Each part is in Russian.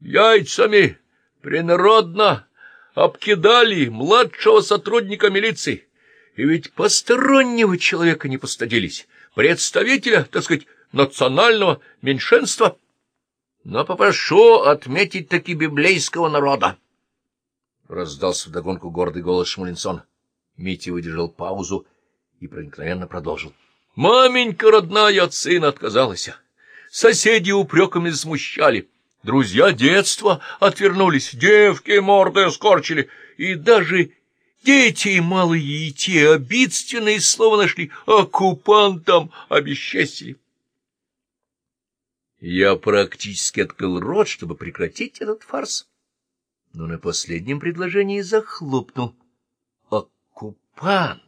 яйцами принародно обкидали младшего сотрудника милиции. И ведь постороннего человека не постыдились, представителя, так сказать, национального меньшинства. Но попрошу отметить таки библейского народа. Раздался вдогонку гордый голос Шмулинсон. Митя выдержал паузу и проникновенно продолжил. Маменька родная от сына отказалась. Соседи упреками смущали. Друзья детства отвернулись, девки морды скорчили, и даже дети малые и те обидственные слова нашли, оккупантам обесчестили. Я практически открыл рот, чтобы прекратить этот фарс, но на последнем предложении захлопнул. Оккупант!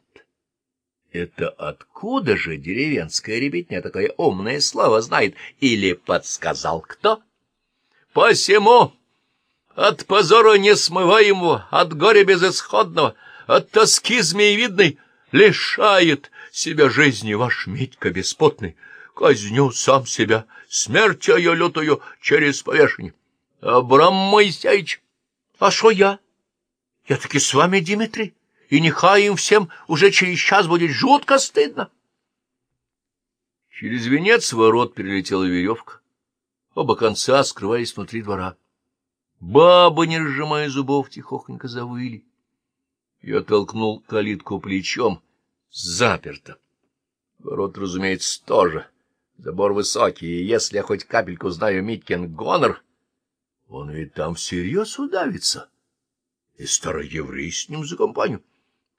Это откуда же деревенская ребятня такая умная слава знает? Или подсказал кто? Посему от позора несмываемого, от горя безысходного, от тоски змеевидной лишает себя жизни ваш Митька беспутный. Казню сам себя, смерть ее лютую через повешение. Абрам Моисеевич, а что я? Я таки с вами, Дмитрий и нехай им всем уже через час будет жутко стыдно. Через венец ворот перелетела веревка. Оба конца скрывались внутри двора. Бабы, не разжимая зубов, тихохонько завыли. Я толкнул калитку плечом. Заперто. Ворот, разумеется, тоже. Забор высокий, и если я хоть капельку знаю Миткин гонор, он ведь там всерьез удавится. И старый еврей с ним за компанию.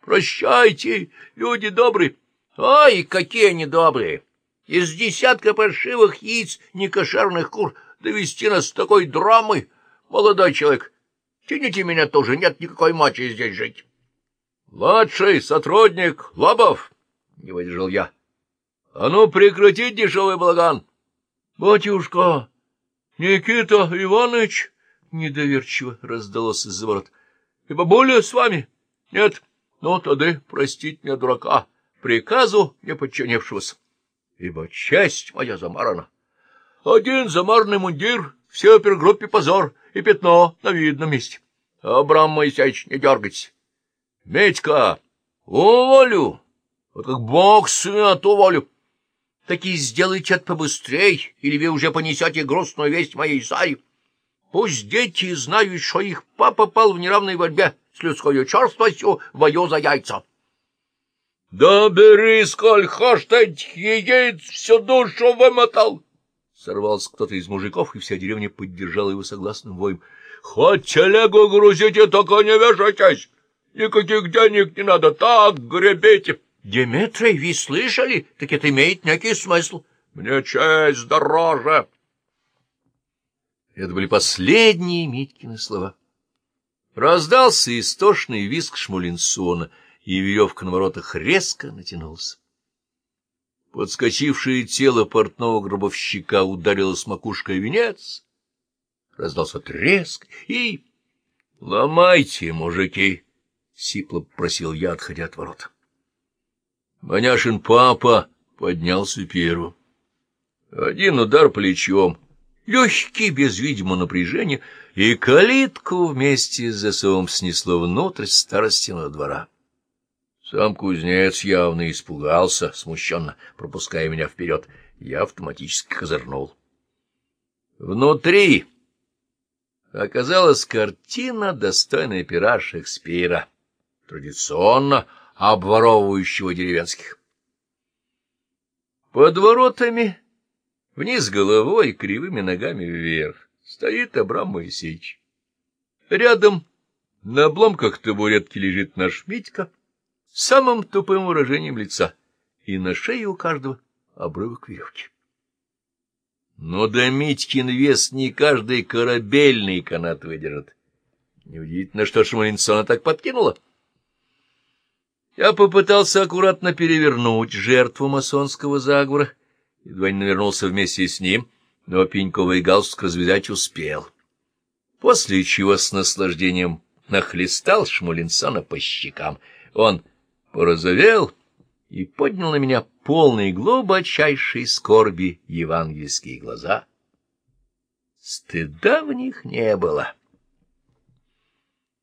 Прощайте, люди добрые. Ай, какие они добрые! Из десятка паршивых яиц некошерных кур довести нас с такой драмой. Молодой человек, тяните меня тоже, нет никакой мочи здесь жить. Младший сотрудник Лобов, — не выдержал я. А ну, прекратить дешевый балаган. Батюшка, Никита Иванович, — недоверчиво раздалось из-за ворот. — И бабуля с вами? — Нет. — ну, тогда простить мне дурака, приказу не подчинившегося, ибо честь моя замарана. Один замарный мундир, все опергруппе позор и пятно на видном месте. Абрам Моисеевич, не дергайтесь. Медька, уволю, вот как бог свят уволю. Таки сделайте это побыстрей, или вы уже понесете грустную весть моей Саре. Пусть дети знают, что их папа пал в неравной борьбе с людской черствостью в бою за яйца. — Да бери, сколь хочешь, яиц всю душу вымотал! Сорвался кто-то из мужиков, и вся деревня поддержала его согласным воем. — Хоть телегу грузите, только не вешайтесь! Никаких денег не надо, так гребите! — Дмитрий, вы слышали? Так это имеет некий смысл. — Мне честь дороже! Это были последние Митькины слова. Раздался истошный визг Шмулинсона, и веревка на воротах резко натянулась. Подскочившее тело портного гробовщика ударило макушкой венец, раздался треск и... — Ломайте, мужики! — сипло просил я, отходя от ворот. Маняшин папа поднялся первым. Один удар плечом — легкий, без видимого напряжения, и калитку вместе с засовом снесло внутрь старостиного двора. Сам кузнец явно испугался, смущенно пропуская меня вперед. Я автоматически козырнул. Внутри оказалась картина, достойная пера Шекспира, традиционно обворовывающего деревенских. Под воротами Вниз головой, кривыми ногами вверх, стоит Абрам Моисеевич. Рядом на обломках табуретки лежит наш Митька самым тупым выражением лица, и на шее у каждого обрывок веревки. Но да Митькин вес не каждый корабельный канат выдержит. Неудивительно, что Шмалинсона так подкинула. Я попытался аккуратно перевернуть жертву масонского заговора, едва не навернулся вместе с ним, но пеньковый галстук развязать успел. После чего с наслаждением нахлестал Шмулинсона по щекам. Он порозовел и поднял на меня полные глубочайшей скорби евангельские глаза. Стыда в них не было.